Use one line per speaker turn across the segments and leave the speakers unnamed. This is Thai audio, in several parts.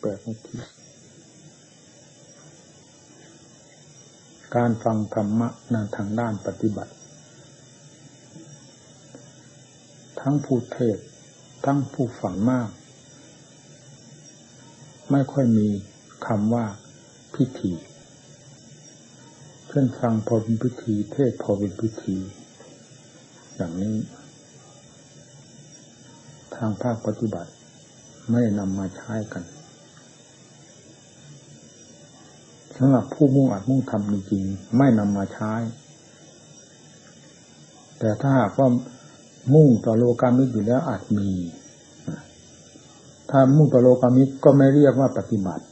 แปดนาทีการฟังธรรมะนนทางด้านปฏิบัติ ทั้งผู้เทศ ทั้งผู้ฝังมาก ไม่ค่อยมีคำว่าพิธีเช่นฟังพอเป็นพิธี เทศพอเป็นพิธี อย่างนี้ ทางภาคปฏิบัติ ไม่นำมาใช้กันสำหรับผู้มุ่งอัดมุ่งทำจริงๆไม่นำมาใช้ แต่ถ้าหากว่ามุ่งต่อโลกามิตอยู่แล้วอาจมี ถ้ามุ่งต่อโลกามิตก็ไม่เรียกว่าปฏิบัติ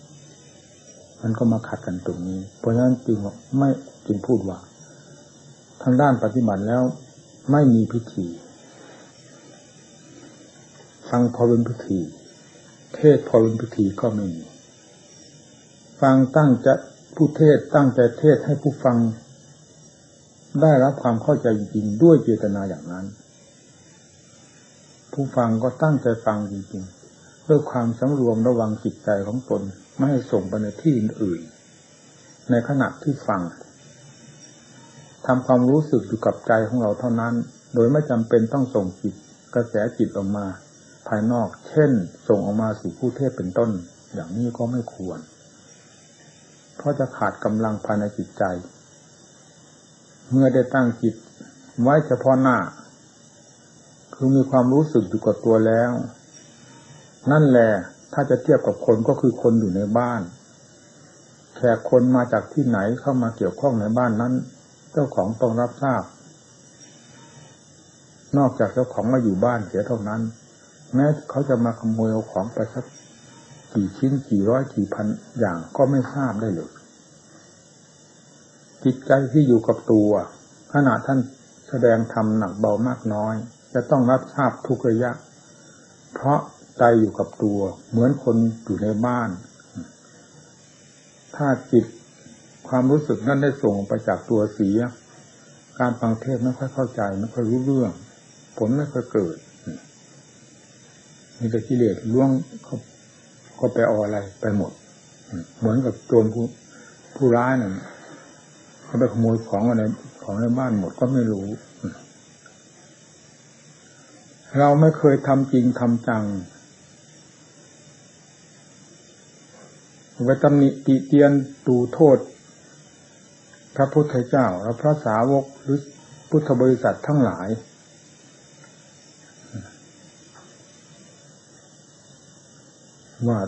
มันก็มาขัดกันตรงนี้ เพราะฉะนั้นจึงไม่จึงพูดว่า ทางด้านปฏิบัติแล้วไม่มีพิธีฟังพอเป็นพิธี เทศพอเป็นพิธีก็ไม่มี ฟังตั้งจะผู้เทศตั้งใจเทศให้ผู้ฟัง ได้รับความเข้าใจจริงด้วยเจตนาอย่างนั้น ผู้ฟังก็ตั้งใจฟังจริงๆด้วยความสำรวมระวังจิตใจของตนไม่ให้ส่งไปในที่อื่น ในขณะที่ฟังทำความรู้สึกอยู่กับใจของเราเท่านั้น โดยไม่จำเป็นต้องส่งจิตกระแสจิตออกมา ภายนอก เช่น ส่งออกมาสู่ผู้เทศเป็นต้น อย่างนี้ก็ไม่ควร เพราะจะขาดกำลังภายในจิตใจ เมื่อได้ตั้งจิตไว้เฉพาะหน้า คือมีความรู้สึกอยู่กับตัวแล้ว นั่นแหละถ้าจะเทียบกับคนก็คือคนอยู่ในบ้านแขกคนมาจากที่ไหนเข้ามาเกี่ยวข้องในบ้านนั้น เจ้าของต้องรับทราบ นอกจากเจ้าของมาอยู่บ้านเสียเท่านั้น แม้เขาจะมาขโมยเอาของไปสักกี่ชิ้นกี่ร้อยกี่พันอย่างก็ไม่ทราบได้เลยจิตใจที่อยู่กับตัวขณะท่านแสดงธรรมหนักเบามากน้อย จะต้องรับทราบทุกระยะ เพราะใจอยู่กับตัวเหมือนคนอยู่ในบ้าน ถ้าจิตความรู้สึกนั้นได้ส่งไปจากตัวเสีย การฟังเทศไม่ค่อยเข้าใจไม่ค่อยรู้เรื่อง ผลไม่ค่อยเกิด มีแต่กิเลสล่วงเขาก็ไปเอาอะไรไปหมด เหมือนกับโจรผู้ผู้ร้ายนั่นเขาไปขโมยของอะไรของในบ้านหมดก็ไม่รู้ เราไม่เคยทำจริงทำจังไว้ตำหนิติเตียนดูโทษ พระพุทธเจ้าและพระสาวกหรือพุทธบริษัททั้งหลาย ว่า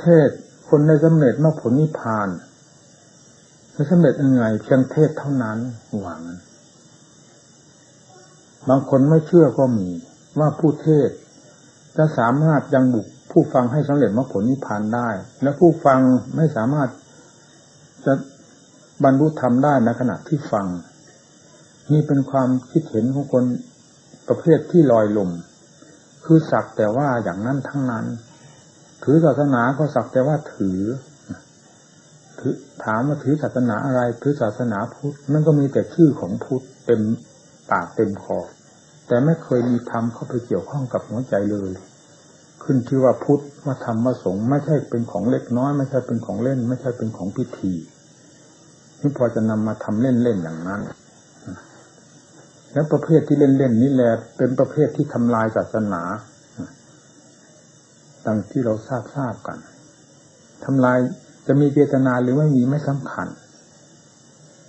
เทศคนในสำเร็จมรรคผลนิพพานจะสำเร็จยังไงเพียงเทศเท่านั้นหวังบางคนไม่เชื่อก็มี ว่าผู้เทศจะสามารถยังบุกผู้ฟังให้สำเร็จมรรคผลนิพพานได้ และผู้ฟังไม่สามารถจะบรรลุธรรมได้ในขณะที่ฟัง นี่เป็นความคิดเห็นของคนประเภทที่ลอยลมคือสักแต่ว่าอย่างนั้นทั้งนั้น ถือศาสนาก็สักแต่ว่าถือถือถามว่าถือศาสนาอะไรถือศาสนาพุทธมันก็มีแต่ชื่อของพุทธเต็มปากเต็มคอแต่ไม่เคยมีธรรมเข้าไปเกี่ยวข้องกับหัวใจเลย ขึ้นชื่อว่าพุทธว่าธรรมว่าสงฆ์ไม่ใช่เป็นของเล็กน้อย ไม่ใช่เป็นของเล่น ไม่ใช่เป็นของพิธีนี่พอจะนำมาทำเล่นๆอย่างนั้นแล้วประเภทที่เล่นๆนี่แหละเป็นประเภทที่ทำลายศาสนา ดังที่เราทราบทราบกันทำลายจะมีเจตนาหรือไม่มีไม่สำคัญ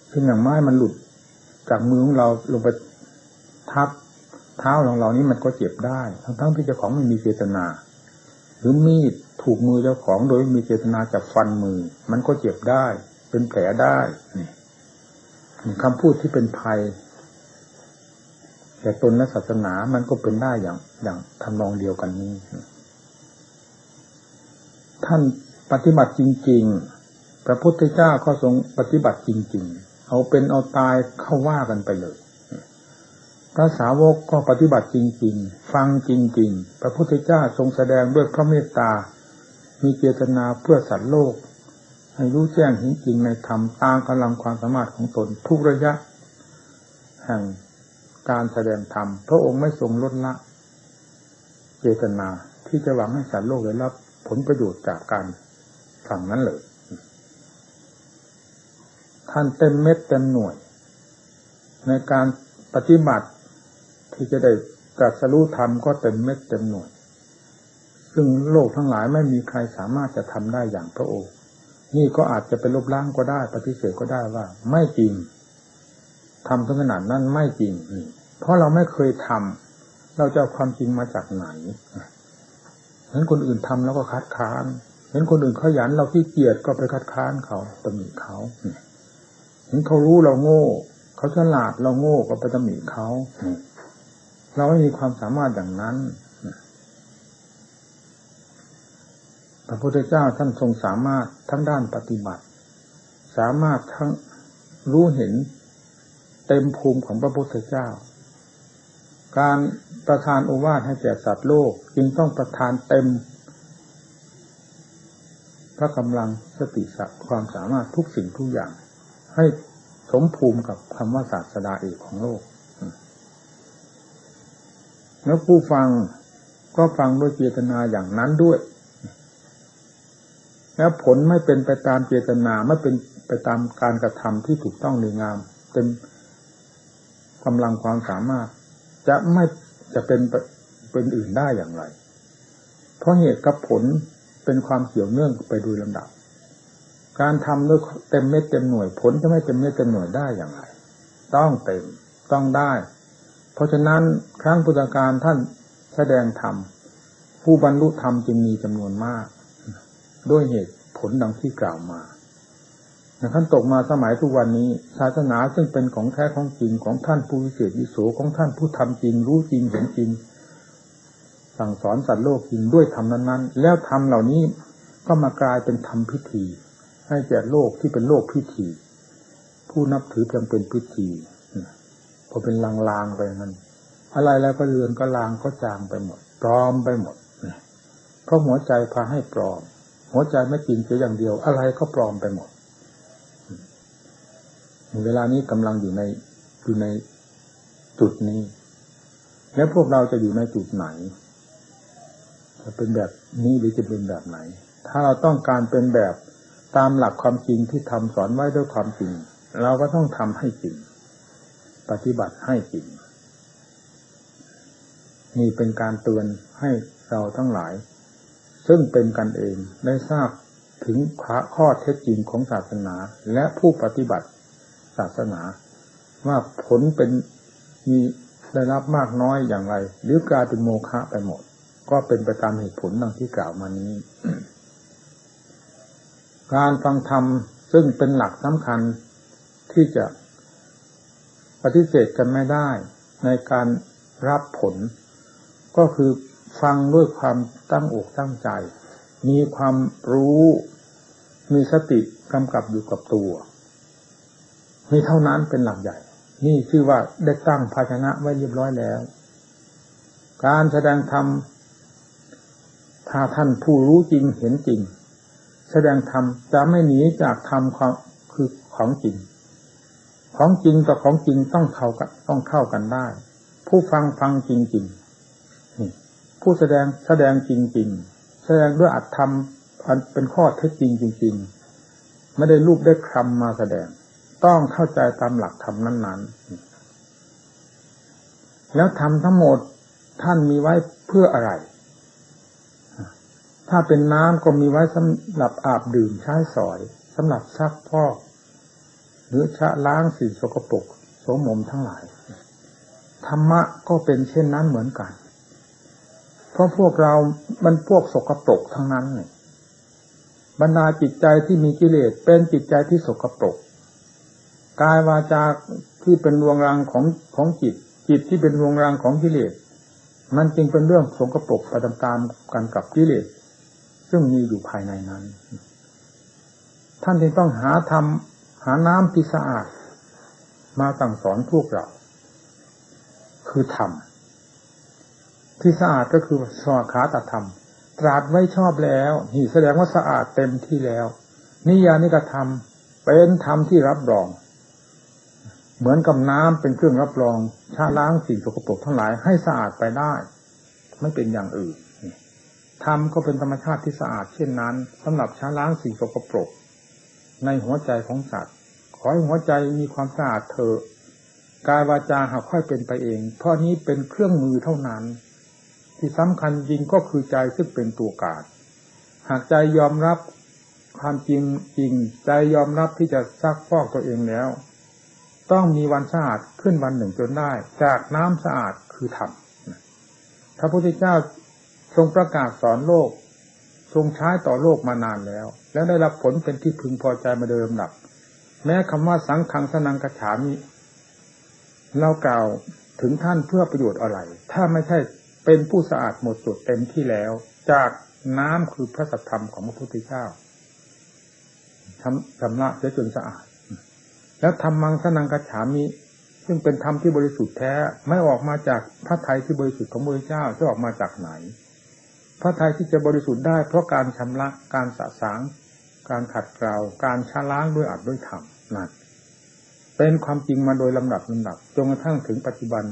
เช่นอย่างไม้มันหลุดจากมือของเราลงไปทับเท้าของเรานี้มันก็เจ็บได้ ทั้งทั้งที่เจ้าของไม่มีเจตนา หรือมีดถูกมือเจ้าของโดยมีเจตนาจับฟันมือ มันก็เจ็บได้ เป็นแผลได้นี่คำพูดที่เป็นภัย แต่ตนและศาสนามันก็เป็นได้อย่างอย่างทำนองเดียวกันนี้ ท่านปฏิบัติจริง ๆ พระพุทธเจ้าก็ทรงปฏิบัติจริง ๆ เอาเป็นเอาตายเข้าว่ากันไปเลย พระสาวกก็ปฏิบัติจริง ๆ ฟังจริง ๆ พระพุทธเจ้าทรงแสดงด้วยพระเมตตา มีเจตนาเพื่อสัตว์โลก ให้รู้แจ้งเห็นจริงในธรรมตามกำลังความสามารถของตนทุกระยะ แห่งการแสดงธรรมพระองค์ไม่ทรงลดละ เจตนาที่จะหวังให้สัตว์โลกได้รับ ผลประโยชน์จากการฝั่งนั้นเลย ท่านเต็มเม็ดเต็มหน่วย ในการปฏิบัติที่จะได้กัดสรู้ธรรมก็เต็มเม็ดเต็มหน่วย ซึ่งโลกทั้งหลายไม่มีใครสามารถจะทำได้อย่างพระองค์ นี่ก็อาจจะเป็นลบล้างก็ได้ ปฏิเสธก็ได้ว่า ไม่จริงทำถึงขนาดนั้นไม่จริง เพราะเราไม่เคยทำเราจะเอาความจริงมาจากไหน เห็นคนอื่นทำแล้วก็คัดค้านเห็นคนอื่นขยันเราขี้เกียจก็ไปคัดค้านเขาตำหนิเขาเห็นเขารู้เราโง่เขาฉลาดเราโง่ก็ไปตำหนิเขาเราไม่มีความสามารถอย่างนั้นพระพุทธเจ้าท่านทรงสามารถทั้งด้านปฏิบัติ สามารถทั้งรู้เห็นเต็มภูมิของพระพุทธเจ้า การประทานโอวาทให้แก่สัตว์โลก จึงต้องประทานเต็ม พระกำลังสติสักความสามารถทุกสิ่งทุกอย่าง ให้สมภูมิกับคำว่าศาสดาเอกของโลก แล้วผู้ฟังก็ฟังด้วยเจตนาอย่างนั้นด้วย แล้วผลไม่เป็นไปตามเจตนาไม่เป็นไปตามการกระทำที่ถูกต้องดีงาม เต็มกำลังความสามารถ จะไม่จะเป็นเป็นอื่นได้อย่างไร เพราะเหตุกับผลเป็นความเกี่ยวเนื่องไปโดยลำดับ การทำด้วยเต็มเม็ดเต็มหน่วยผลจะไม่เต็มเม็ดเต็มหน่วยได้อย่างไร ต้องเต็มต้องได้ เพราะฉะนั้นครั้งพุทธการท่านแสดงธรรมผู้บรรลุธรรมจึงมีจำนวนมาก ด้วยเหตุผลดังที่กล่าวมา ท่านตกมาสมัยทุกวันนี้ ศาสนาซึ่งเป็นของแท้ของจริงของท่านผู้วิเศษวิโสของท่านผู้ทำจริง รู้จริงเห็นจริง สั่งสอนสัตว์โลกจริงด้วยธรรมนั้นๆ แล้วธรรมเหล่านี้ก็มากลายเป็นธรรมพิธี ให้แก่โลกที่เป็นโลกพิธี ผู้นับถือเพียงเป็นพิธีพอเป็นลางๆไปนั้นอะไรแล้วก็เรือนก็ลางก็จางไปหมดปลอมไปหมดเพราะหัวใจพาให้ปลอม หัวใจไม่จริงเพียอย่างเดียว อะไรก็ปลอมไปหมด เวลานี้กำลังอยู่ในอยู่ในจุดนี้ แล้วพวกเราจะอยู่ในจุดไหน จะเป็นแบบนี้หรือจะเป็นแบบไหน ถ้าเราต้องการเป็นแบบตามหลักความจริงที่ทำสอนไว้ด้วยความจริง เราก็ต้องทำให้จริง ปฏิบัติให้จริง นี่เป็นการเตือนให้เราทั้งหลาย ซึ่งเป็นกันเองได้ทราบถึงข้อเท็จจริงของศาสนา และผู้ปฏิบัติ ศาสนา ว่าผลเป็นมีได้รับมากน้อยอย่างไร หรือกลายเป็นโมฆะไปหมด ก็เป็นไปตามเหตุผลดังที่กล่าวมานี้ การฟังธรรมซึ่งเป็นหลักสำคัญที่จะปฏิเสธกันไม่ได้ ในการรับผล ก็คือฟังด้วยความตั้งอกตั้งใจ มีความรู้ มีสติกำกับอยู่กับตัว มีเท่านั้นเป็นหลักใหญ่ นี่คือว่าได้ตั้งภาชนะไว้เรียบร้อยแล้ว การแสดงธรรมถ้าท่านผู้รู้จริงเห็นจริง แสดงธรรมจะไม่หนีจากธรรมความคือของจริง ของจริงกับของจริงต้องเข้ากันต้องเข้ากันได้ ผู้ฟังฟังจริงจริงผู้แสดงแสดงจริงจริงแสดงด้วยอัตธรรมเป็นข้อเท็จจริงจริง ๆ ไม่ได้รูปได้คำมาแสดง ต้องเข้าใจตามหลักธรรมนั้น ๆ แล้วทำทั้งหมดท่านมีไว้เพื่ออะไร ถ้าเป็นน้ำก็มีไว้สำหรับอาบดื่มใช้สอยสำหรับซักพอกหรือชะล้างสิ่งสกปรกโสมมทั้งหลาย ธรรมะก็เป็นเช่นนั้นเหมือนกัน เพราะพวกเรา มันพวกสกปรกทั้งนั้นเลยบรรดาจิตใจที่มีกิเลสเป็นจิตใจที่สกปรก กายวาจาที่เป็นรวงรังของของจิต จิตที่เป็นรวงรังของกิเลสมันจึงเป็นเรื่องสงกปรกไปตามๆกันกับกิเลสซึ่งมีอยู่ภายในนั้น ท่านจึงต้องหาทำหาน้ำที่สะอาด มาสั่งสอนพวกเรา คือธรรมที่สะอาดก็คือสวขาตธรรม ตราดไว้ชอบแล้ว นี่แสดงว่าสะอาดเต็มที่แล้ว นิยานิกธรรมเป็นธรรมที่รับรอง เหมือนกับน้ำเป็นเครื่องรับรองชาล้างสิ่งสกปรกทั้งหลายให้สะอาดไปได้ ไม่เป็นอย่างอื่นธรรมก็เป็นธรรมชาติที่สะอาดเช่นนั้นสำหรับช้าล้างสิ่งสกปรก ในหัวใจของสัตว์ ขอให้หัวใจมีความสะอาดเถอะกายวาจาหากค่อยเป็นไปเอง เพราะนี้เป็นเครื่องมือเท่านั้น ที่สำคัญจริงก็คือใจซึ่งเป็นตัวการหากใจยอมรับความจริงจริงใจยอมรับที่จะซักฟอกตัวเองแล้ว ต้องมีวันสะอาดขึ้นวันหนึ่งจนได้ จากน้ำสะอาดคือธรรมพระพุทธเจ้าทรงประกาศสอนโลก ทรงใช้ต่อโลกมานานแล้ว แล้วได้รับผลเป็นที่พึงพอใจมาเดิมหลับแม้คำว่าสังขังสนังกระฉามิเรากล่าวถึงท่านเพื่อประโยชน์อะไร ถ้าไม่ใช่เป็นผู้สะอาดหมดจดเต็มที่แล้ว จากน้ำคือพระสัทธรรมของพระพุทธเจ้าทำชำระเสียจนสะอาด แล้วทำมังสนังกระฉามิซึ่งเป็นธรรมที่บริสุทธิ์แท้ไม่ออกมาจากพระไทยที่บริสุทธิ์ของพระเจ้าจะออกมาจากไหน พระไทยที่จะบริสุทธิ์ได้ เพราะการชำระการสะสาง การขัดเกลาการชะล้างด้วยอัดด้วยธรรมนั่นเป็นความจริงมาโดยลำดับลำดับจนกระทั่งถึงปัจจุบัน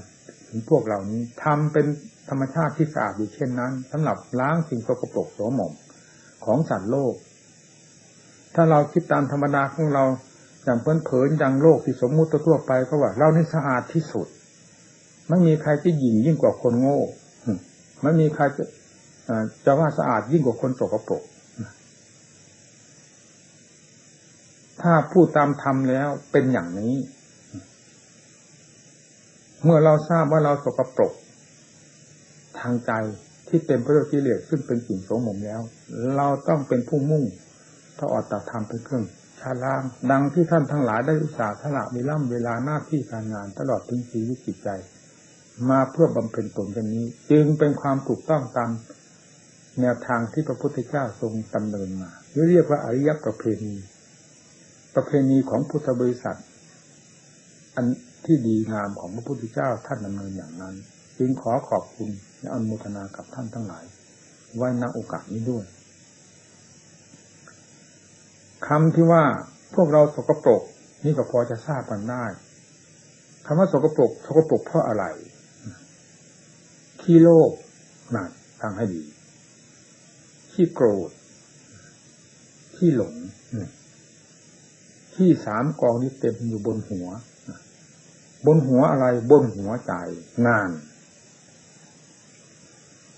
ถึงพวกเหล่านี้ทำเป็นธรรมชาติที่สะอาดอยู่เช่นนั้นสำหรับล้างสิ่งสกปรกโสมมของสัตว์โลก ถ้าเราคิดตามธรรมดาของเรา อย่างเพื่นเผยอย่างโลกที่สมมุติทั่วไปก็ว่าเรานี่สะอาดที่สุด ไม่มีใครที่หยิ่งยิ่งกว่าคนโง่ไม่มีใครจะจะว่าสะอาดยิ่งกว่าคนสกปรกถ้าพูดตามธรรมแล้วเป็นอย่างนี้ เมื่อเราทราบว่าเราสกปรกทางใจที่เต็มไปด้วยกิเลสซึ่งเป็นสิ่งโสมมแล้ว เราต้องเป็นผู้มุ่งถ้าอดตัดธรรมเป็นเครื่อง ชาลางดังที่ท่านทั้งหลายได้อุตส่าห์ทละมีล่ำเวลาหน้าที่การงานตลอดถึงชีวิตจิตใจ มาเพื่อบำเพ็ญตนกันนี้ จึงเป็นความถูกต้องตามแนวทางที่พระพุทธเจ้าทรงดำเนินมาหรือเรียกว่าอริยประเพณี ประเพณีของพุทธบริษัท อันที่ดีงามของพระพุทธเจ้าท่านดำเนินอย่างนั้น จึงขอขอบคุณและอนุโมทนากับท่านทั้งหลาย ไว้ณโอกาสนี้ด้วย คำที่ว่าพวกเราสกปรก นี่ก็พอจะทราบกันได้คำว่าสกปรกสกปรกเพราะอะไรขี้โลภนั่นฟังให้ดีขี้โกรธขี้หลงที่สามกองนี้เต็มอยู่บนหัว บนหัวอะไรบนหัวใจงาน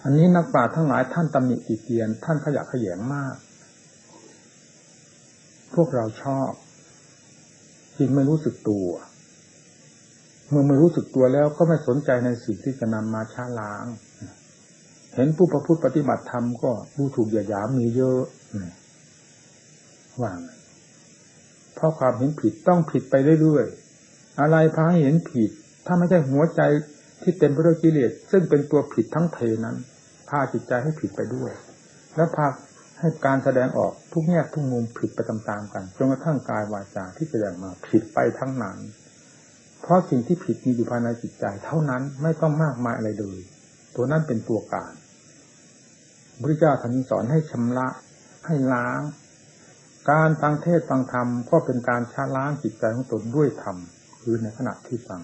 อันนี้นักปราชญ์ทั้งหลายท่านตำหนิติเตียน ท่านขยะขยงมาก พวกเราชอบจิงไม่รู้สึกตัว เมื่อไม่รู้สึกตัวแล้วก็ไม่สนใจในสิ่งที่จะนำมาช้าล้าง เห็นผู้ประพฤติปฏิบัติธรรมก็ดูถูกหยียดหยามมีเยอะว่างเพราะความเห็นผิดต้องผิดไปเรื่อยๆอะไรพาให้เห็นผิด ถ้าไม่ใช่หัวใจที่เต็มไปด้วยกิเลสซึ่งเป็นตัวผิดทั้งเพนั้น พาจิตใจให้ผิดไปด้วย แล้วพา ให้การแสดงออกทุกแง่ทุกมุมผิดไปตามๆกันจนกระทั่งกายวาจาที่แสดงมาผิดไปทั้งนั้น เพราะสิ่งที่ผิดมีอยู่ภายในจิตใจ เท่านั้นไม่ต้องมากมายอะไรเลย ตัวนั้นเป็นตัวการพระเจ้าท่านสอนให้ชำระให้ล้าง การฟังเทศฟังธรรมก็เป็นการชาล้างจิตใจของตนด้วยธรรมคือในขณะที่ฟัง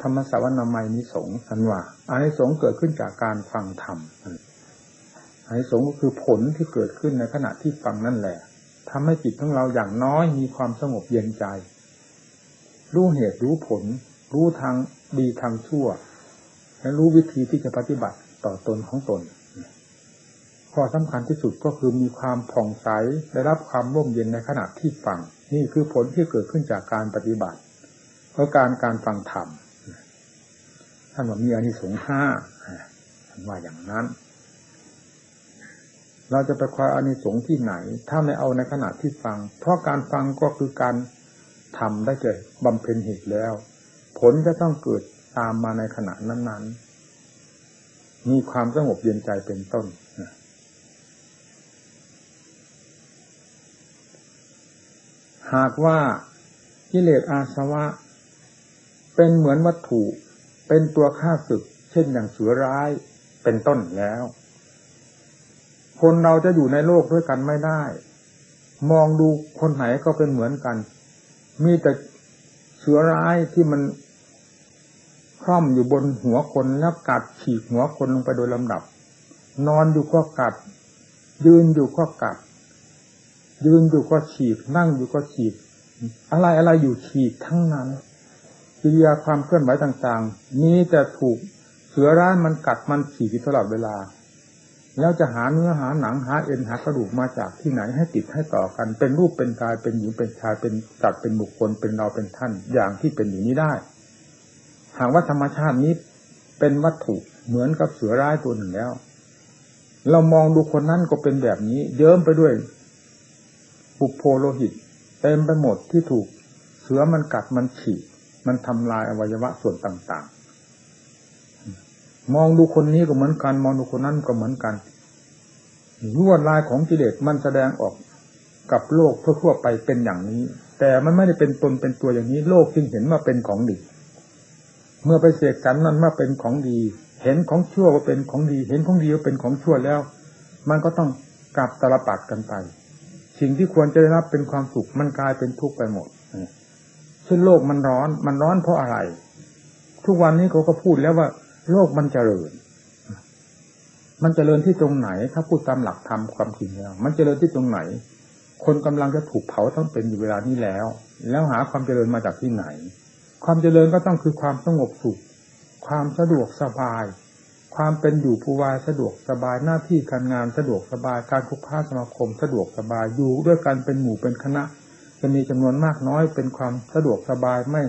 ธรรมสาวนามัยนิสงสันว่าอานิสงส์เกิดขึ้นจากการฟังธรรม อานิสงส์ก็คือผลที่เกิดขึ้นในขณะที่ฟังนั่นแหละทำให้จิตของเราอย่างน้อยมีความสงบเย็นใจ รู้เหตุรู้ผล รู้ทางดีทางชั่ว และรู้วิธีที่จะปฏิบัติต่อตนของตนข้อสำคัญที่สุดก็คือมีความผ่องใสได้รับความร่มเย็นในขณะที่ฟัง นี่คือผลที่เกิดขึ้นจากการปฏิบัติเพราะการการฟังธรรมท่านว่ามีอานิสงส์ห้าท่านว่าอย่างนั้น เราจะไปคว้าอานิสงส์ที่ไหน ถ้าไม่เอาในขณะที่ฟัง เพราะการฟังก็คือการทำได้เกิดบำเพ็ญเหตุแล้ว ผลจะต้องเกิดตามมาในขณะนั้นๆ มีความสงบเย็นใจเป็นต้นหากว่ากิเลสอาสวะ เป็นเหมือนวัตถุ เป็นตัวฆ่าศึก เช่นอย่างเสือร้ายเป็นต้นแล้ว คนเราจะอยู่ในโลกด้วยกันไม่ได้ มองดูคนไหนก็เป็นเหมือนกัน มีแต่เสือร้ายที่มันคล่อมอยู่บนหัวคนแล้วกัดฉีกหัวคนลงไปโดยลำดับ นอนอยู่ก็กัด ยืนอยู่ก็กัด ยืนอยู่ก็ฉีก นั่งอยู่ก็ฉีก อะไรอะไรอยู่ฉีกทั้งนั้นกิริยาความเคลื่อนไหวต่างๆ นี้แต่ถูกเสือร้านมันกัดมันฉีกตลอดเวลา แล้วจะหาเนื้อหาหนังหาเอ็นหากระดูกมาจากที่ไหนให้ติดให้ต่อกัน เป็นรูปเป็นกายเป็นหญิงเป็นชายเป็นสัตว์เป็นบุคคลเป็นเราเป็นท่านอย่างที่เป็นอย่างนี้ได้ หากว่าธรรมชาตินี้เป็นวัตถุเหมือนกับเสือร้ายตัวหนึ่งแล้ว เรามองดูคนนั้นก็เป็นแบบนี้ เยิ้มไปด้วยปุโพโลหิต เต็มไปหมดที่ถูก เสือมันกัดมันฉีกมันทำลายอวัยวะส่วนต่าง มองดูคนนี้ก็เหมือนกัน มองดูคนนั้นก็เหมือนกันลวดลายของกิเลสมันแสดงออกกับโลกทั่วๆไปเป็นอย่างนี้ แต่มันไม่ได้เป็นตนเป็นตัวอย่างนี้ โลกจึงเห็นว่าเป็นของดี เมื่อไปเสกสรรมันว่าเป็นของดี เห็นของชั่วว่าเป็นของดี เห็นของดีว่าเป็นของชั่วแล้ว มันก็ต้องกลับตลปัดกันไป สิ่งที่ควรจะได้รับเป็นความสุขมันกลายเป็นทุกข์ไปหมดเช่นโลกมันร้อน มันร้อนเพราะอะไร ทุกวันนี้เขาก็พูดแล้วว่า โลกมันเจริญ มันเจริญที่ตรงไหน ถ้าพูดตามหลักธรรมความจริงแล้วมันเจริญที่ตรงไหน คนกำลังจะถูกเผาทั้งเป็นอยู่เวลานี้แล้ว แล้วหาความเจริญมาจากที่ไหน ความเจริญก็ต้องคือความสงบสุข ความสะดวกสบาย ความเป็นอยู่ผู้วายสะดวกสบายหน้าที่การงานสะดวกสบาย การคุกค้าสมาคม สะดวกสบายอยู่ด้วยกันเป็นหมู่เป็นคณะ จะมีจำนวนมากน้อยเป็นความสะดวกสบายไม่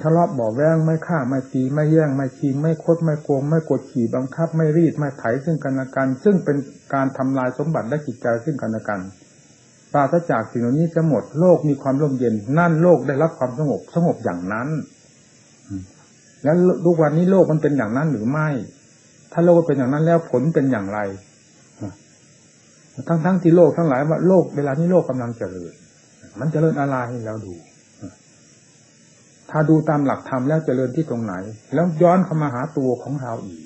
ทะเลาะบ่อแวงไม่ฆ่าไม่ตีไม่แย่งไม่ชิง ไม่คดไม่โกง ไม่กดขี่บังคับ ไม่รีดไม่ไถซึ่งกันและกัน ซึ่งเป็นการทำลายสมบัติและจิตใจซึ่งกันและกันปราศจากสิ่งเหล่านี้จะหมดโลกมีความร่มเย็น นั่นโลกได้รับความสงบสงบอย่างนั้น แล้วทุกวันนี้โลกมันเป็นอย่างนั้นหรือไม่ ถ้าโลกเป็นอย่างนั้นแล้วผลเป็นอย่างไร ทั้งทั้งที่โลกทั้งหลายว่าโลกเวลานี้โลกกำลังเจริญ มันเจริญอะไรแล้วดู ถ้าดูตามหลักธรรมแล้วเจริญที่ตรงไหน แล้วย้อนเข้ามาหาตัวของเราอีก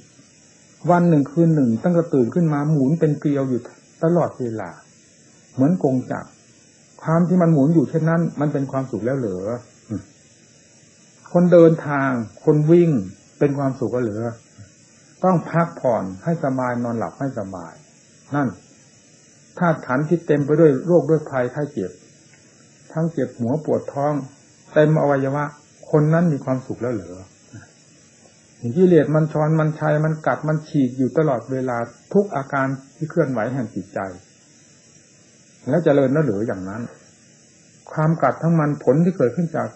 วันหนึ่งคืนหนึ่ง ตั้งแต่ตื่นขึ้นมาหมุนเป็นเกลียวอยู่ตลอดเวลา เหมือนกงจักรความที่มันหมุนอยู่เช่นนั้น มันเป็นความสุขแล้วเหลือคนเดินทาง คนวิ่งเป็นความสุขก็เหลือ ต้องพักผ่อนให้สบายนอนหลับให้สบาย นั่นถ้าฐานที่เต็มไปด้วยโรคด้วยภัยไข้เจ็บ ทั้งเจ็บหัวปวดท้อง เต็มอวัยวะ คนนั้นมีความสุขแล้วเหลือกิเลสมันช้อนมันชัยมันกัดมันฉีกอยู่ตลอดเวลาทุกอาการที่เคลื่อนไหวแห่งจิตใจ แล้วจเจริญแล้วเหรืออย่างนั้น ความกัดทั้งมันผลที่เกิดขึ้นจาก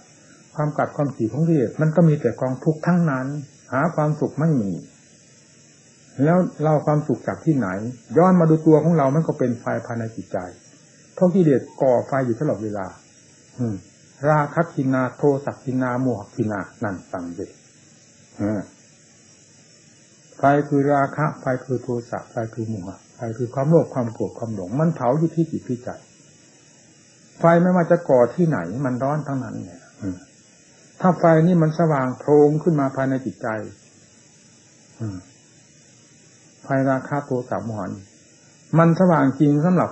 ความกัดความขี่ของกิเลสมันก็มีแต่กองทุกข์ทั้งนั้น หาความสุขไม่มี แล้วเราความสุขจากที่ไหน ย้อนมาดูตัวของเรามันก็เป็นไฟภายในจิตใจเพราะกิเลสก่อไฟอยู่ตลอดเวลา อืม ราคักินาโทสักกินาโมหกินานั่นฟังดิไฟคือราคะไฟคือโทสะไฟคือโมหะไฟคือความโลภความโกรธความหลง มันเผาอยู่ที่จิตที่ใจไฟไม่ว่าจะก่อที่ไหน มันร้อนทั้งนั้นเนี่ยถ้าไฟนี่มันสว่างโพลงขึ้นมาภายในจิตใจไฟราคาโทสะโมหะมันสว่างจริงสำหรับ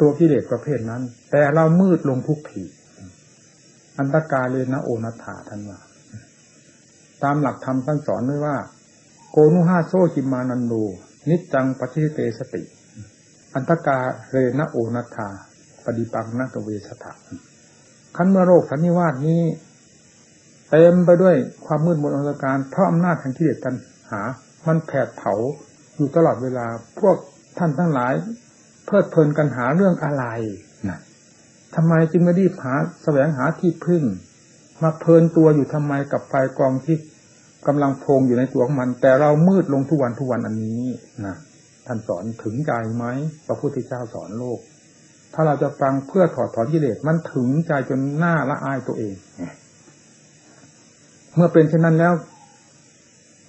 ตัวกิเลสประเภทนั้น แต่เรามืดลงทุกทีอันตกาเลนะโอนัฐาท่านว่า ตามหลักธรรมท่านสอนไว้ว่า โกนุหาโซจิมานันโดนิจจังปัจิเตสติ อันตกาเรนะโอนัทาปฏิปังนักเวสถะขั้นเมื่อโรคสันนิวาสนี้เต็มไปด้วยความมืดมนอันตรการเพราะอำนาจแห่งกิเลสตัณหา มันแผดเผาอยู่ตลอดเวลาพวกท่านทั้งหลาย เพลิดเพลินกันหาเรื่องอะไรนะทำไมจึงไม่รีบหาแสวงหาที่พึ่ง มาเพลินตัวอยู่ทำไมกับไฟกองที่กำลังโพงอยู่ในตัวของมัน แต่เรามืดลงทุกวันทุกวันอันนี้นะท่านสอนถึงใจไหมพระพุทธเจ้าสอนโลก ถ้าเราจะฟังเพื่อถอดถอนกิเลสมันถึงใจจนหน้าละอายตัวเอง เมื่อเป็นเช่นนั้นแล้ว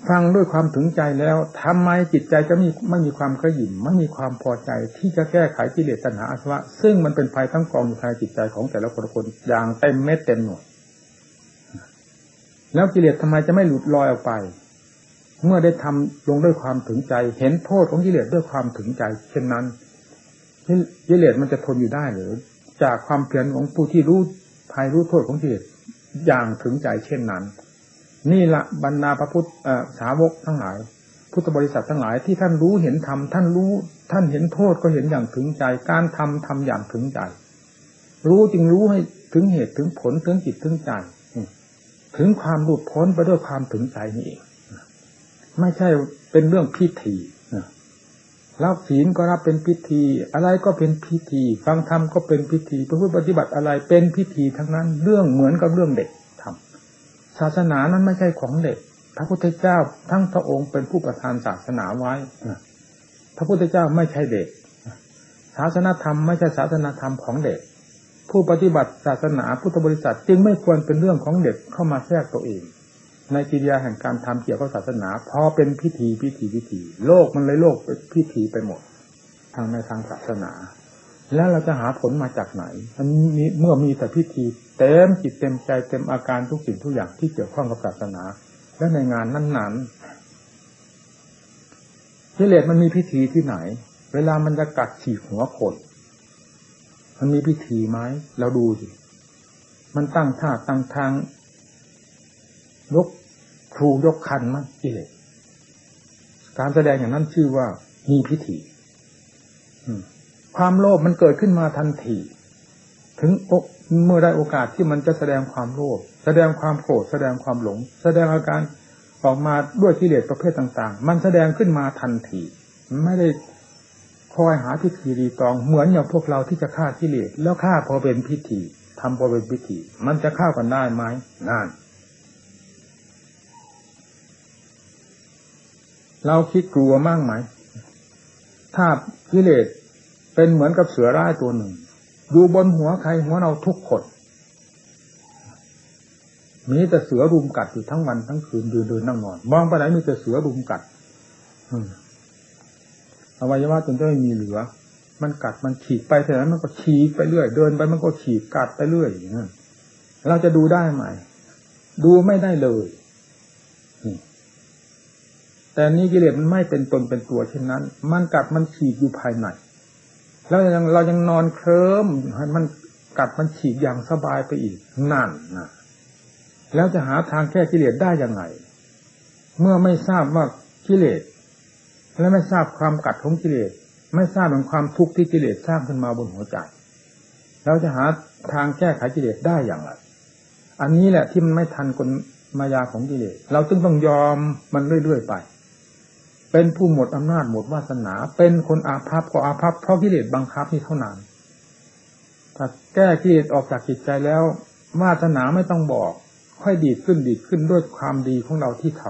ฟังด้วยความถึงใจแล้วทำไมจิตใจจะมีไม่มีความกระหยิ่มไม่มีความพอใจที่จะแก้ไขกิเลสตัณหาอาสวะ ซึ่งมันเป็นภัยทั้งกองอยู่ภายในจิตใจของแต่ละคนคนอย่างเต็มเม็ดเต็มหน่วยแล้วกิเลสทำไมจะไม่หลุดลอยออกไป เมื่อได้ทำลงด้วยความถึงใจ เห็นโทษของกิเลสด้วยความถึงใจ เช่นนั้นกิเลสมันจะทนอยู่ได้หรือ จากความเพียรของผู้ที่รู้ภายรู้โทษของกิเลสอย่างถึงใจเช่นนั้น นี่ละบรรดาพระพุทธสาวกทั้งหลาย พุทธบริษัททั้งหลายที่ท่านรู้เห็นธรรมท่านรู้ท่านเห็นโทษก็เห็นอย่างถึงใจ การทำทำอย่างถึงใจ รู้จึงรู้ให้ถึงเหตุถึงผลถึงจิตถึงใจถึงความหลุดพ้นไปด้วยความถึงใจนี่เองไม่ใช่เป็นเรื่องพิธีรับศีลก็รับเป็นพิธี อะไรก็เป็นพิธี ฟังธรรมก็เป็นพิธีพระพุทธปฏิบัติอะไรเป็นพิธีทั้งนั้น เรื่องเหมือนกับเรื่องเด็ก ศาสนานั้นไม่ใช่ของเด็ก พระพุทธเจ้าทั้งพระองค์เป็นผู้ประทานศาสนาไว้พระพุทธเจ้าไม่ใช่เด็ก ศาสนาธรรมไม่ใช่ศาสนาธรรมของเด็ก ผู้ปฏิบัติศาสนาพุทธบริษัทจึงไม่ควรเป็นเรื่องของเด็กเข้ามาแทรกตัวเอง ในกิริยาแห่งการทำเกี่ยวกับศาสนาพอเป็นพิธีพิธีพิธี โลกมันเลยโลกพิธีไปหมด ทางในทางศาสนา แล้วเราจะหาผลมาจากไหนอันนี้เมื่อมีแต่พิธีเต็มจิตเต็มใจเต็มอาการทุกสิ่งทุกอย่างที่เกี่ยวข้องกับศาสนา และในงานนั้นๆกิเลสมันมีพิธีที่ไหน เวลามันจะกัดฉีกหัวคนมันมีพิธีไหมเราดูสิมันตั้งท่าตั้งทางยกครูยกคันมั้งกิเลสการแสดงอย่างนั้นชื่อว่ามีพิธี ความโลภมันเกิดขึ้นมาทันที ถึงเมื่อได้โอกาสที่มันจะแสดงความโลภแสดงความโกรธแสดงความหลง แสดงอาการออกมาด้วยกิเลสประเภทต่าง ๆ มันแสดงขึ้นมาทันที ไม่ได้คอยหาพิธีรีตองเหมือนอย่างพวกเราที่จะฆ่ากิเลสแล้วฆ่าพอเป็นพิธีทำพอเป็นพิธี มันจะฆ่ากันได้ไหมนั่นเราคิดกลัวมั่งไหม ถ้ากิเลส เป็นเหมือนกับเสือร้ายตัวหนึ่ง อยู่บนหัวใครหัวเราทุกคนมีแต่เสือรุมกัดอยู่ทั้งวันทั้งคืนยืนเดินนั่งนอน มองไปไหนมีแต่เสือรุมกัดอวัยวะจนจะไม่มีเหลือ มันกัดมันฉีกไปแต่นั้นมันก็ฉีกไปเรื่อย เดินไปมันก็ฉีกกัดไปเรื่อยอย่างนั้นเราจะดูได้ไหมดูไม่ได้เลยแต่นี้กิเลสมันไม่เป็นตนเป็นตัวเช่นนั้น มันกัดมันฉีกอยู่ภายใน แล้วยังเรายังนอนเคลิ้มมันกัดมันฉีกอย่างสบายไปอีกนั่นนะแล้วจะหาทางแก้กิเลสได้ยังไง เมื่อไม่ทราบว่ากิเลส และไม่ทราบความกัดของกิเลส ไม่ทราบถึงความทุกข์ที่กิเลสสร้างขึ้นมาบนหัวใจเราจะหาทางแก้ไขกิเลสได้อย่างไร อันนี้แหละที่มันไม่ทันกลมายาของกิเลส เราจึงต้องยอมมันเรื่อยๆไป เป็นผู้หมดอำนาจหมดวาสนา เป็นคนอาภัพก็อาภัพเพราะกิเลสบังคับนี่เท่านั้นถ้าแก้กิเลสออกจากจิตใจแล้ววาสนาไม่ต้องบอก ค่อยดีขึ้นดีขึ้นด้วยความดีของเราที่ท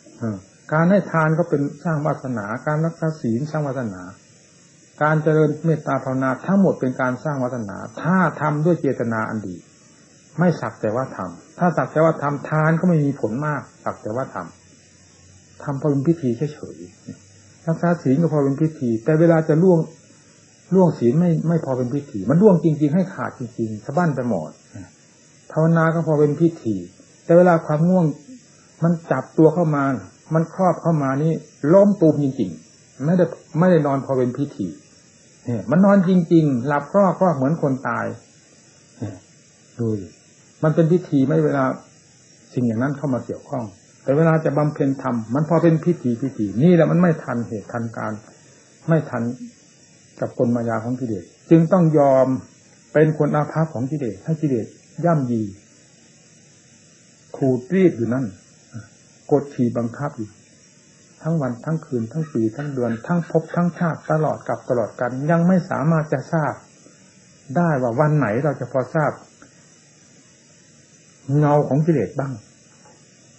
ำการให้ทานก็เป็นสร้างวาสนา การรักษาศีลสร้างวาสนา การเจริญเมตตาภาวนาทั้งหมดเป็นการสร้างวาสนา ถ้าทำด้วยเจตนาอันดี ไม่สักแต่ว่าทำถ้าสักแต่ว่าทำทานก็ไม่มีผลมาก สักแต่ว่าทำ ทำพอเป็นพิธีเฉยๆรักษาศีลก็พอเป็นพิธี แต่เวลาจะล่วงล่วงศีลไม่ไม่พอเป็นพิธี มันล่วงจริง ๆ ให้ขาดจริงๆสะบั้นไปหมดภาวนาก็พอเป็นพิธี แต่เวลาความง่วง มันจับตัวเข้ามา มันครอบเข้ามานี่ล้มตูมจริง ๆ ไม่ได้ไม่ได้นอนพอเป็นพิธีเนี่ยมันนอนจริง ๆ หลับครอบครอบเหมือนคนตายดูมันเป็นพิธีไม่เวลาสิ่งอย่างนั้นเข้ามาเกี่ยวข้อง แต่เวลาจะบำเพ็ญธรรมมันพอเป็นพิธีพิธีนี่แหละมันไม่ทันเหตุทันการ ไม่ทันกับกลมายาของกิเลสจึงต้องยอมเป็นคนอาภัพของกิเลสให้กิเลสย่ำยีขูดรีดอยู่นั่นกดขี่บังคับอยู่ทั้งวันทั้งคืนทั้งปีทั้งเดือน ทั้งพบทั้งชาติตลอดกับตลอดกัน ยังไม่สามารถจะทราบ ได้ว่าวันไหนเราจะพอทราบ เงาของกิเลสบ้าง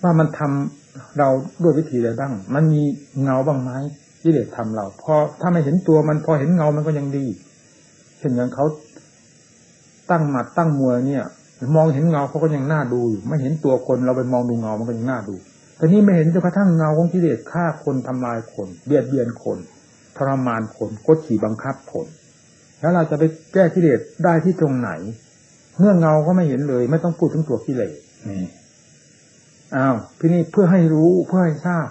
ว่ามันทำเราด้วยวิธีใดบ้าง มันมีเงาบ้างไหมกิเลสทำเรา พอถ้าไม่เห็นตัวมันพอเห็นเงามันก็ยังดีเช่นอย่างเขาตั้งหมัดตั้งมวยเนี่ย มองเห็นเงาเขาก็ยังน่าดูอยู่ไม่เห็นตัวคนเราไปมองดูเงามันก็ยังน่าดูแต่นี่ไม่เห็นจนกระทั่งเงาของกิเลสฆ่าคนทำลายคนเบียดเบียนคนทรมานคนกดขี่บังคับคนแล้วเราจะไปแก้กิเลสได้ที่ตรงไหน เมื่อเงาก็ไม่เห็นเลย ไม่ต้องพูดถึงตัวกิเลสนี่ อ้าวที่นี่เพื่อให้รู้เพื่อให้ทราบ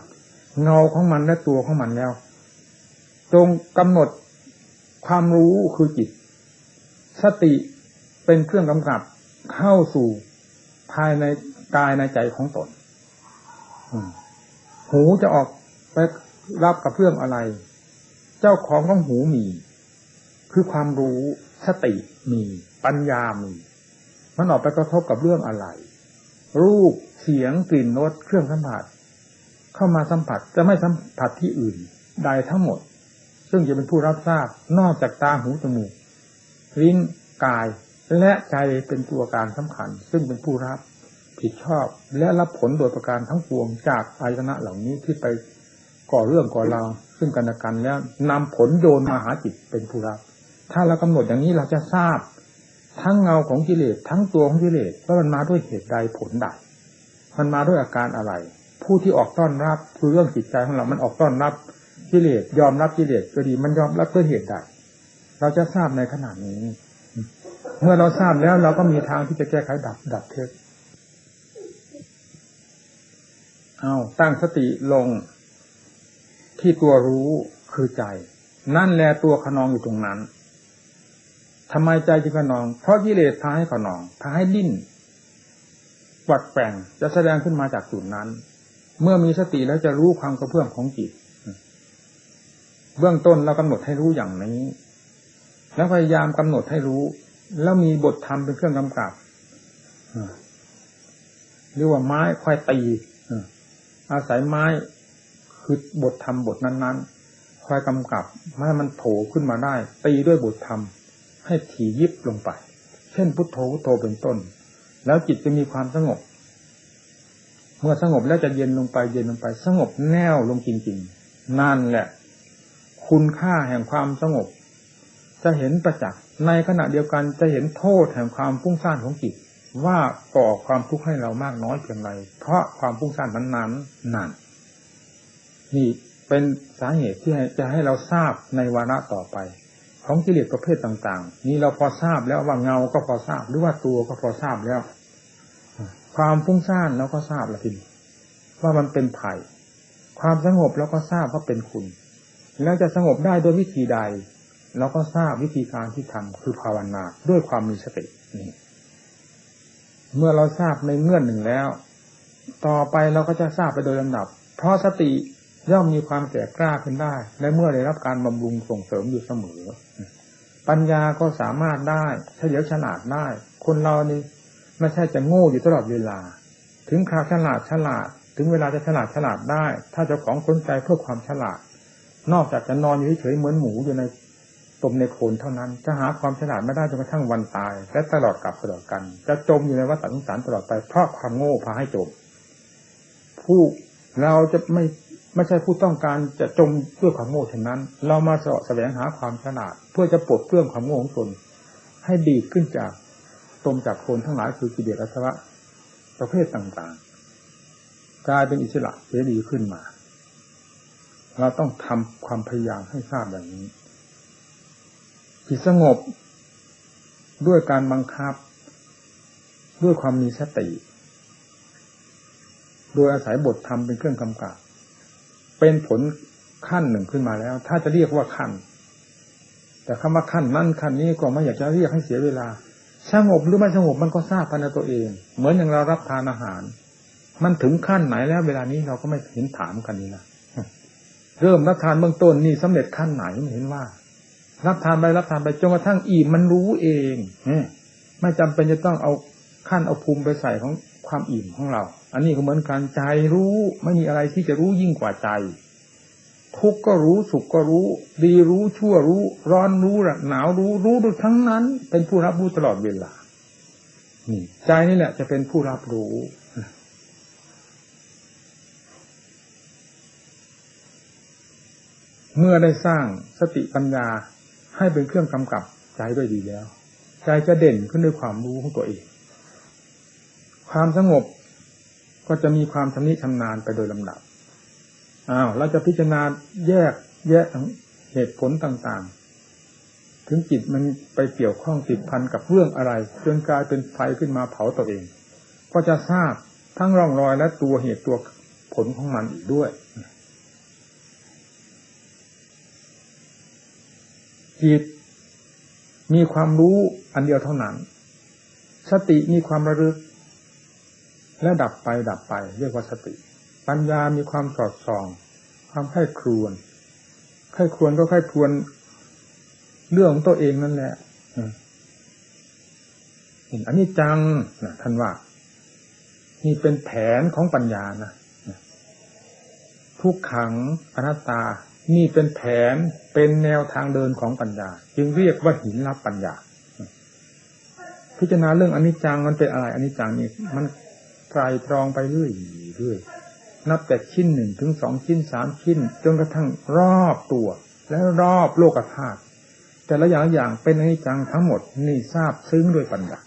เงาของมันและตัวของมันแล้วตรงกำหนดความรู้คือจิต สติเป็นเครื่องกำกับเข้าสู่ภายในกายในใจของตนหูจะออกไปรับกับเรื่องอะไร เจ้าของของหูมี คือความรู้สติมี ปัญญามี มันออกไปกระทบกับเรื่องอะไร รูปเสียงกลิ่นรสเครื่องสัมผัส เข้ามาสัมผัสจะไม่สัมผัสที่อื่นใดทั้งหมด ซึ่งจะเป็นผู้รับทราบนอกจากตาหูจมูกลิ้นกายและใจเป็นตัวการสำคัญ ซึ่งเป็นผู้รับผิดชอบและรับผลโดยประการทั้งปวงจากอายตนะเหล่านี้ที่ไปก่อเรื่องก่อราวซึ่งกันและกันแล้วนำผลโยนมาหาจิตเป็นผู้รับ ถ้าเรากำหนดอย่างนี้เราจะทราบ ทั้งเงาของกิเลสทั้งตัวของกิเลสว่ามันมาด้วยเหตุใดผลใดมันมาด้วยอาการอะไร ผู้ที่ออกต้อนรับคือเรื่องจิตใจของเรา มันออกต้อนรับกิเลสยอมรับกิเลสก็ดี มันยอมรับด้วยเหตุใดเราจะทราบในขณะนี้ เมื่อเราทราบแล้วเราก็มีทางที่จะแก้ไขดับดับเท็จเอาตั้งสติลงที่ตัวรู้คือใจ นั่นแหละตัวขนองอยู่ตรงนั้น ทำไมใจจึงขนอง เพราะกิเลสพาให้ขนองพาให้ดิ้นวัดแปลงจะแสดงขึ้นมาจากจุดนั้น เมื่อมีสติแล้วจะรู้ความกระเพื่อมของจิต เบื้องต้นเรากำหนดให้รู้อย่างนี้ แล้วพยายามกำหนดให้รู้ แล้วมีบทธรรมเป็นเครื่องกำกับหรือว่าไม้ควายตีอาศัยไม้คือบทธรรมบทนั้นๆคอยกำกับไม่ให้มันโผล่ขึ้นมาได้ ตีด้วยบทธรรม ให้ถี่ยิบลงไป เช่นพุทโธพุทโธเป็นต้น แล้วจิตจะมีความสงบ เมื่อสงบแล้วจะเย็นลงไปเย็นลงไป สงบแน่วลงจริง ๆ นั่นแหละ คุณค่าแห่งความสงบ จะเห็นประจักษ์ในขณะเดียวกันจะเห็นโทษแห่งความฟุ้งซ่านของจิตว่าก่อความทุกข์ให้เรามากน้อยเพียงไร เพราะความฟุ้งซ่านนั้นนั้นนั่นนี่เป็นสาเหตุที่จะให้เราทราบในวาระต่อไป ของกิเลสประเภทต่าง ๆ นี่เราพอทราบแล้วว่าเงาก็พอทราบหรือว่าตัวก็พอทราบแล้ว ความฟุ้งซ่านเราก็ทราบแล้วทีว่ามันเป็นไผ่ความสงบเราก็ทราบว่าเป็นคุณ แล้วจะสงบได้โดยวิธีใดเราก็ทราบวิธีการที่ทำคือภาวนาด้วยความมีสตินี่เมื่อเราทราบในเงื่อนหนึ่งแล้ว ต่อไปเราก็จะทราบไปโดยลำดับ เพราะสติ ย่อมมีความแก่กล้าขึ้นได้ และเมื่อได้รับการบำรุงส่งเสริมอยู่เสมอ ปัญญาก็สามารถได้เฉลียวฉลาดได้ คนเรานี่ไม่ใช่จะโง่อยู่ตลอดเวลา ถึงคราวฉลาดฉลาด ถึงเวลาจะฉลาดฉลาดได้ ถ้าเจ้าของสนใจเพื่อความฉลาด นอกจากจะนอนอยู่เฉยเหมือนหมูอยู่ในตมในโคนเท่านั้น จะหาความฉลาดไม่ได้จนกระทั่งวันตาย และตลอดกับตลอดกัน จะจมอยู่ในวัฏสงสารตลอดไปเพราะความโง่พาให้จมผู้เราจะไม่ ไม่ใช่ผู้ต้องการจะจมด้วยความโง่เช่นนั้น เรามาสาะแสวงหาความฉลาด เพื่อจะปลดเปลื้องความโง่ของตนให้ดีขึ้นจากตมจากโคนทั้งหลายคือกิเลสอัศวะประเภทต่างๆ กลายเป็นอิสระเสรีขึ้นมา เราต้องทำความพยายามให้ทราบแบบนี้จิตสงบด้วยการบังคับ ด้วยความมีสติ โดยอาศัยบทธรรมเป็นเครื่องกำกับ เป็นผลขั้นหนึ่งขึ้นมาแล้ว ถ้าจะเรียกว่าขั้น แต่คำว่าขั้นนั้นขั้นนี้ก็ไม่อยากจะเรียกให้เสียเวลาสงบหรือไม่สงบมันก็ทราบภายในตัวเอง เหมือนอย่างเรารับทานอาหาร มันถึงขั้นไหนแล้ว เวลานี้เราก็ไม่เห็นถามกันนี่นะเริ่มรับทานเบื้องต้นนี่สำเร็จขั้นไหนไม่เห็นว่า รับทานไปรับทานไปจนกระทั่งอิ่มมันรู้เองไม่จำเป็นจะต้องเอาขั้นเอาภูมิไปใส่ของ ความอิ่มของเรา อันนี้ก็เหมือนการใจรู้ไม่มีอะไรที่จะรู้ยิ่งกว่าใจ ทุกข์ก็รู้สุขก็รู้ ดีรู้ชั่วรู้ ร้อนรู้หนาวรู้รู้ด้วยทั้งนั้น เป็นผู้รับรู้ตลอดเวลานี่ใจนี่แหละ จะเป็นผู้รับรู้เมื่อได้สร้างสติปัญญาให้เป็นเครื่องกำกับใจด้วยดีแล้ว ใจจะเด่นขึ้นด้วยความรู้ของตัวเอง ความสงบก็จะมีความชำนิชำนาญไปโดยลำดับอ้าวเราจะพิจารณาแยกแยกเหตุผลต่างๆ ถึงจิตมันไปเกี่ยวข้องติดพันกับเรื่องอะไรจนกลายเป็นไฟขึ้นมาเผาตัวเอง ก็จะทราบทั้งร่องรอยและตัวเหตุตัวผลของมันอีกด้วยจิตมีความรู้อันเดียวเท่านั้น สติมีความระลึก และดับไปดับไปเรียกว่าสติ ปัญญามีความสอดส่อง ความไข้ครวนไข้ครวนก็ไข้ครวนเรื่องของตัวเองนั่นแหละเห็นอันนี้จังนะท่านว่านี่เป็นแผนของปัญญานะทุกขังอนัตตา นี่เป็นแผนเป็นแนวทางเดินของปัญญา จึงเรียกว่าหินรับปัญญา พิจารณาเรื่องอนิจจังมันเป็นอะไรอนิจจังนี่มัน ไตรตรองไปเรื่อยเรื่อยนับแต่ชิ้นหนึ่งถึงสองชิ้นสามชิ้น จนกระทั่งรอบตัว และรอบโลกธาตุแต่ละอย่างอย่างเป็นอนิจจังทั้งหมดนี่ทราบซึ้งด้วยปัญญา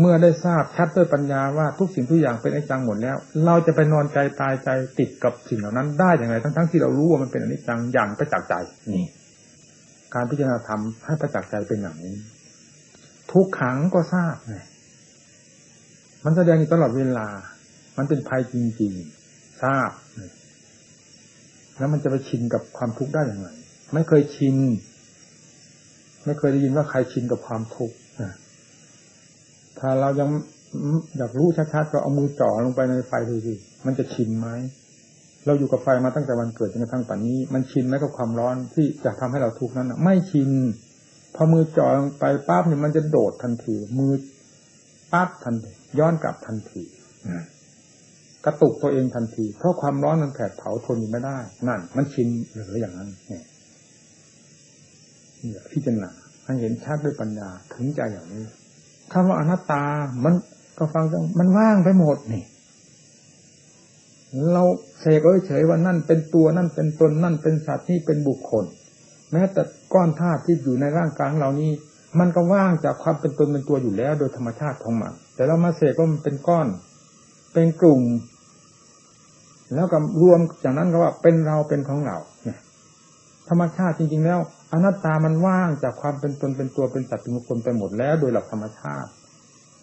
เมื่อได้ทราบชัดด้วยปัญญาว่าทุกสิ่งทุกอย่างเป็นอนิจจังหมดแล้ว เราจะไปนอนใจตายใจติดกับสิ่งเหล่านั้นได้อย่างไรทั้งๆทที่เรารู้ว่ามันเป็นอนิจจังอย่างประจักษ์ใจนี่การพิจารณาธรรมให้ประจักษ์ใจเป็นอย่างนี้ ทุกขังก็ทราบไง มันแสดงอยู่ตลอดเวลา มันเป็นภัยจริงๆ ทราบ แล้วมันจะไปชินกับความทุกข์ได้อย่างไร ไม่เคยชิน ไม่เคยได้ยินว่าใครชินกับความทุกข์ถ้าเรายังอยากรู้ชัดๆก็เอามือจ่อลงไปในไฟดูสิมันจะชินไหม เราอยู่กับไฟมาตั้งแต่วันเกิดจนกระทั่งปัจนนี้ มันชินไหมกับความร้อนที่จะทำให้เราทุกข์นั้นไม่ชิน พอมือจ่อลงไปปั๊บเนี่ยมันจะโดดทันที มือ ปั๊บทันทีย้อนกลับทันทีกระตุกตัวเองทันที เพราะความร้อนมันแผดเผาทนอยู่ไม่ได้ นั่น มันชินหรืออย่างนั้นเนี่ยพิจารณาให้เห็นชัดด้วยปัญญาถึงใจอย่างนี้คำว่าอนัตตา มันก็ฟังมันว่างไปหมดนี่ เราเสกเเฉยว่านั่นเป็นตัวนั่นเป็นตนนั่นเป็นสัตว์นี่เป็นบุคคล แม้แต่ก้อนธาตุที่อยู่ในร่างกายเรานี้ มันก็ว่างจากความเป็นตนเป็นตัวอยู่แล้ว โดยธรรมชาติของมันแต่เรามาเสกว่ามันเป็นก้อน เป็นกลุ่ม แล้วก็รวมจากนั้นก็ว่าเป็นเราเป็นของเราเนี่ย ธรรมชาติจริง ๆ แล้วอนัตตามันว่างจากความเป็นตนเป็นตัวเป็นสัตว์เป็นบุคคลไปหมดแล้ว โดยหลักธรรมชาติ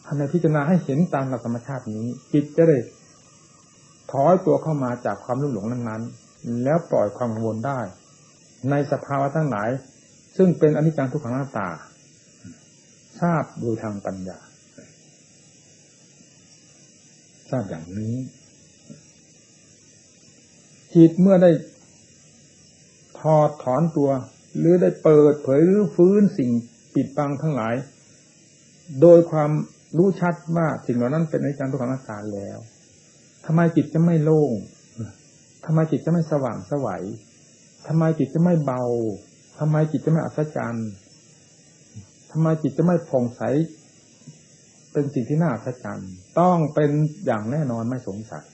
ท่านในพิจารณาให้เห็นตามหลักธรรมชาตินี้ จิตจะได้ถอยตัวเข้ามาจากความรุ่มหลงนั้นๆ แล้วปล่อยความกังวลได้ ในสภาวะทั้งหลาย ซึ่งเป็นอนิจจังทุกขังหน้าตา ทราบโดยทางปัญญา ทราบอย่างนี้ จิตเมื่อได้ถอดถอนตัว หรือได้เปิดเผยหรือฟื้นสิ่งปิดบังทั้งหลาย โดยความรู้ชัดว่าสิ่งเหล่านั้นเป็นอนิจจังทุกขังอนัตตาแล้วทำไมจิตจะไม่โล่งทำไมจิตจะไม่สว่างสวัยทำไมจิตจะไม่เบาทำไมจิตจะไม่อัศจรรย์ ทำไมจิตจะไม่ผ่องใส เป็นสิ่งที่น่าอัศจรรย์ต้องเป็นอย่างแน่นอนไม่สงสัย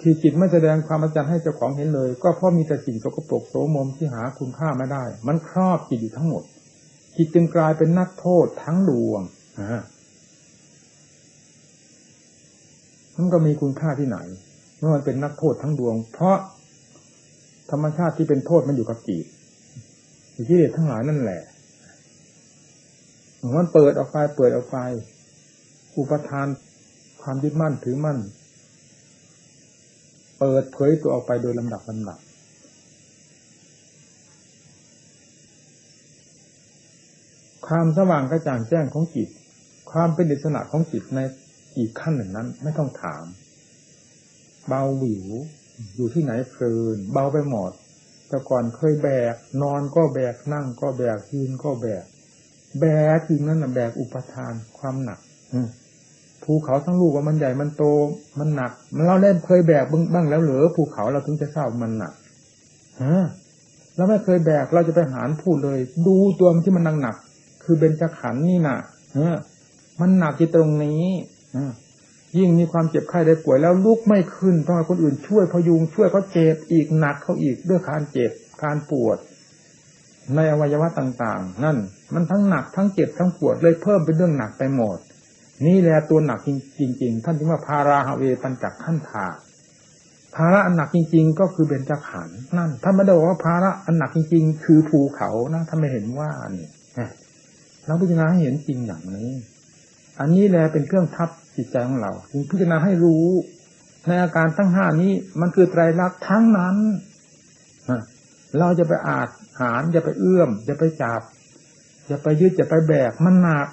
ที่จิตไม่แสดงความอัศจรรย์ให้เจ้าของเห็นเลย ก็เพราะมีแต่สิ่งสกปรกโสมมที่หาคุณค่าไม่ได้ มันครอบจิตอยู่ทั้งหมด จิตจึงกลายเป็นนักโทษทั้งดวงมันก็มีคุณค่าที่ไหนเมื่อมันเป็นนักโทษทั้งดวง เพราะธรรมชาติที่เป็นโทษมันอยู่กับจิตที่เด็ดทั้งหลายนั่นแหละ มันเปิดออกไปเปิดออกไป อุปทานความยึดมั่นถือมั่น เปิดเผยตัวออกไปโดยลำดับลำดับความสว่างกระจ่างแจ้งของจิต ความเป็นอิสระของจิตในอีกขั้นหนึ่งนั้น ไม่ต้องถาม เบาหวิว อยู่ที่ไหนเพลิน เบาไปหมดแต่ก่อนเคยแบก นอนก็แบกนั่งก็แบกยืนก็แบก แบกจริงนั้นนะแบกอุปทานความหนักอืภูเขาทั้งลูกว่ามันใหญ่มันโตมันหนัก มันเราเล่นเคยแบกบ้างแล้วเหรือภูเขาเราถึงจะทราบมันหนักฮะเราไม่เคยแบกเราจะไปหารพูดเลย ดูตัวมันที่มันหนักหนักคือเบญจขันนี่น่ะเออมันหนักที่ตรงนี้อยิ่งมีความเจ็บไข้ได้ป่วยแล้วลุกไม่ขึ้นต้องให้คนอื่นช่วยพยุงช่วยเขาเจ็บอีกหนักเขาอีกด้วยการเจ็บการปวด ในอวัยวะต่างๆ นั่น มันทั้งหนักทั้งเจ็บทั้งปวดเลยเพิ่มเป็นเรื่องหนักไปหมด นี่แหละตัวหนักจริง ๆ ท่านจึงว่าพาราฮเวปัญจักขั้นธาภาระอันหนักจริง ๆ ก็คือเบญจขันธ์นั่น ถ้าไม่ได้บอกว่าภาระอันหนักจริง ๆ คือภูเขานะถ้าไม่เห็นว่านี่เราพิจารณาให้เห็นจริงอย่างนี้ อันนี้แหละเป็นเครื่องทับจิตใจของเราจึงพิจารณาให้รู้ ในอาการทั้งห้านี้มันคือไตรลักษณ์ทั้งนั้น เราจะไปอาจหารจะไปเอื้อมจะไปจับจะไปยึดจะไปแบกมันหนัก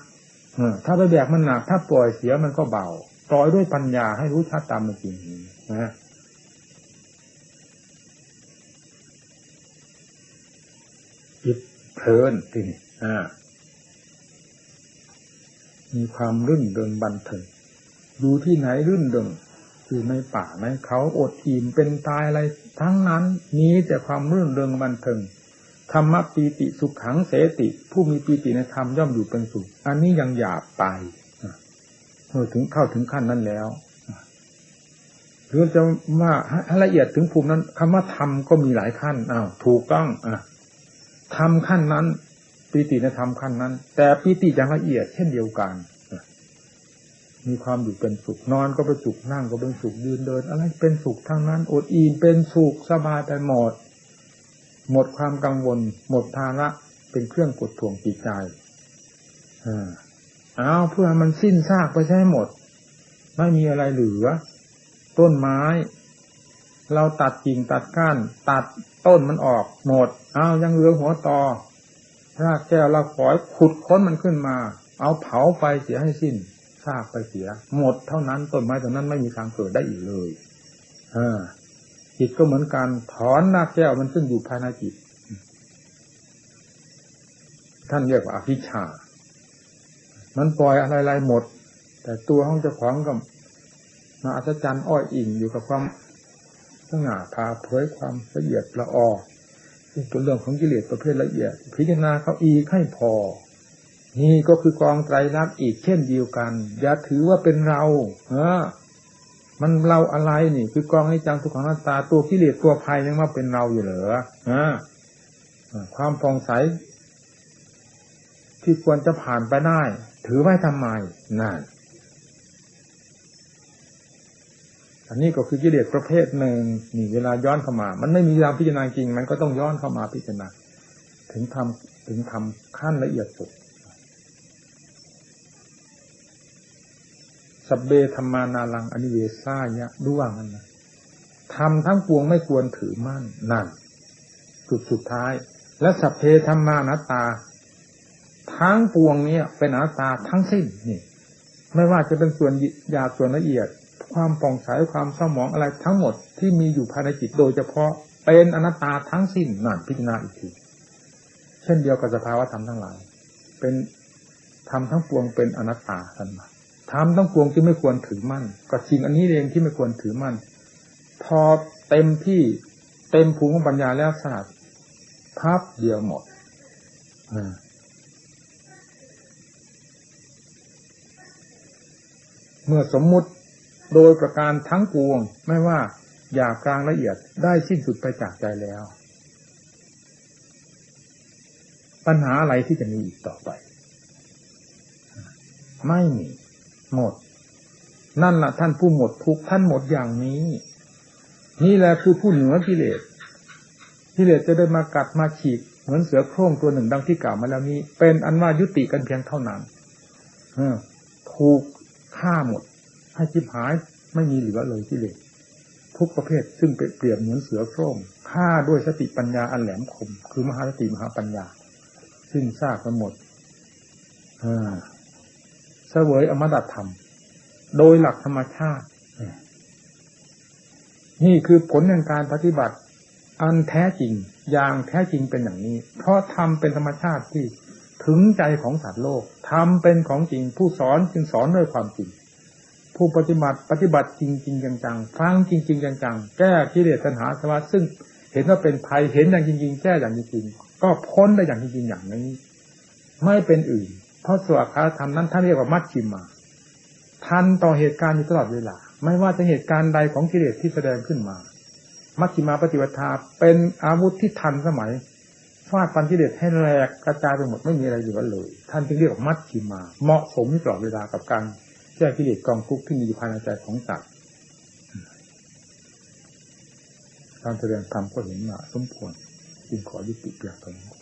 ถ้าไปแบกมันหนัก ถ้าปล่อยเสียมันก็เบาปล่อยด้วยปัญญาให้รู้ชัดตามจริงนะจิตเพลินทีนี้อ่ามีความรื่นเริงบันเทิงอยู่ที่ไหนรื่นเริง อยู่ในป่าในเขาอดอิ่มเป็นตายอะไร ทั้งนั้นมีแต่ความรื่นเริงบันเทิงธรรมปีติสุขขังเสติ ผู้มีปีติในธรรมย่อมอยู่เป็นสุข อันนี้ยังหยาบไปเมื่อถึงเข้าถึงขั้นนั้นแล้วหรือจะว่าละเอียดถึงภูมินั้นคำว่าธรรมก็มีหลายขั้นอ้าวถูกต้องอะธรรมขั้นนั้นปีติในธรรมขั้นนั้น แต่ปีติอย่างละเอียดเช่นเดียวกัน มีความอยู่เป็นสุขนอนก็เป็นสุขนั่งก็เป็นสุขยืนเดิน อะไรเป็นสุขทั้งนั้นอดอิ่มเป็นสุขสบายไปหมด หมดความกังวล หมดภาระเป็นเครื่องกดท่วงจิตใจอ่าเอาเพื่อมันสิ้นซากไปใช่หมด ไม่มีอะไรเหลือ ต้นไม้ เราตัดกิ่งตัดก้าน ตัดต้นมันออกหมดเอาวยังเหลือหัวตอรากแก้วเราขอยขุดค้นมันขึ้นมา เอาเผาไฟเสียให้สิ้น ซากไปเสีย หมดเท่านั้นต้นไม้ต้นนั้นไม่มีทางเกิดได้อีกเลยอ่าจิตก็เหมือนกันถอนหน้าแก้วมันซึ่งอยู่ภายในจิต ท่านเรียกว่าอภิชา มันปล่อยอะไรๆหมด แต่ตัวของเจ้าของก็มาอัศจรรย์อ้อยอิ่งอยู่กับความสง่าพาเผยความละเอียดละออซึ่งเป็นเรื่องของกิเลสประเภทละเอียด พิจารณาเขาอีกให้พอ นี่ก็คือกองไตรลักษณ์อีกเช่นเดียวกัน อย่าถือว่าเป็นเรา เออ มันเราอะไรนี่ คือกองให้จังทุกขังหน้าตาตัวกิเลสตัวภัยยังมาเป็นเราอยู่เหรออ่าความฟองใสที่ควรจะผ่านไปได้ ถือไว้ทำไมนั่นอันนี้ก็คือกิเลสประเภทหนึ่งนี่เวลาย้อนเข้ามา มันไม่มียาพิจารณาจริง มันก็ต้องย้อนเข้ามาพิจารณา ถึงทำถึงทำขั้นละเอียดสุด สเบธรรมานาลังอนิเวซ่าเนี่ยดูว่างันนะทำทั้งปวงไม่ควรถือมั่นนั่นจุดสุดท้าย และสัพเพธรรมานาตา ทั้งปวงเนี่ยเป็นอนัตตาทั้งสิ้นนี่ ไม่ว่าจะเป็นส่วนหยาบส่วนละเอียด ความป่องใสความเศร้าหมองอะไรทั้งหมดที่มีอยู่ภายในจิตโดยเฉพาะเป็นอนัตตาทั้งสิ้นนั่นพิจารณาอีกทีเช่นเดียวกับสภาวะธรรมทั้งหลาย เป็นธรรมทั้งปวงเป็นอนัตตาทันมา ทำต้องปวงที่ไม่ควรถือมั่นก็สิ่งอันนี้เองที่ไม่ควรถือมั่น พอเต็มที่เต็มภูมิของปัญญาแล้วสาดพับเดียวหมดเมื่อสมมุติโดยประการทั้งปวง ไม่ว่าอยากกลางละเอียดได้สิ้นสุดไปจากใจแล้ว ปัญหาอะไรที่จะมีอีกต่อไป ไม่มี หมด นั่นแหละท่านผู้หมดทุกท่านหมดอย่างนี้ นี่แหละคือผู้เหนือกิเลสกิเลสจะได้มากัดมาฉีกเหมือนเสือโคร่งตัวหนึ่งดังที่กล่าวมาแล้วนี้ เป็นอันว่ายุติกันเพียงเท่านั้นถูกฆ่าหมด ให้จิบหายไม่มีเหลือเลยกิเลสทุกประเภทซึ่งเปรียบเหมือนเสือโคร่งฆ่าด้วยสติปัญญาอันแหลมคม คือมหาสติมหาปัญญา ซึ่งทราบกันหมดอ่า เสวยอมตะธรรม โดยหลักธรรมชาติ นี่คือผลแห่งการปฏิบัติ อันแท้จริงอย่างแท้จริงเป็นอย่างนี้ เพราะทำเป็นธรรมชาติที่ถึงใจของสัตว์โลกทำเป็นของจริง ผู้สอนจึงสอนด้วยความจริง ผู้ปฏิบัติปฏิบัติจริงจริงจังๆฟังจริงจริงจังๆแก้กิเลสตัณหาสวัสดิ์ซึ่งเห็นว่าเป็นภัยเห็นอย่างจริงๆแก้อย่างจริงๆก็พ้นได้อย่างจริงๆอย่างนี้ ไม่เป็นอื่น เพราะสวดคาธรรมนั้นท่านเรียกว่ามัชชิมาทันต่อเหตุการณ์อยู่ตลอดเวลา ไม่ว่าจะเหตุการณ์ใดของกิเลสที่แสดงขึ้นมา มัชชิมาปฏิวัติเป็นอาวุธที่ทันสมัยฟาดฟันกิเลสให้แหลกกระจายไปหมดไม่มีอะไรอยู่แล้วเลย ท่านจึงเรียกว่ามัชชิมา เหมาะสมตลอดเวลากับการแก้กิเลสกองทุกข์ที่มีอยู่ภายในใจของสัตว์การแสดงธรรมก็เห็นว่าสมควรจึงขอยุติเพียงเท่านี้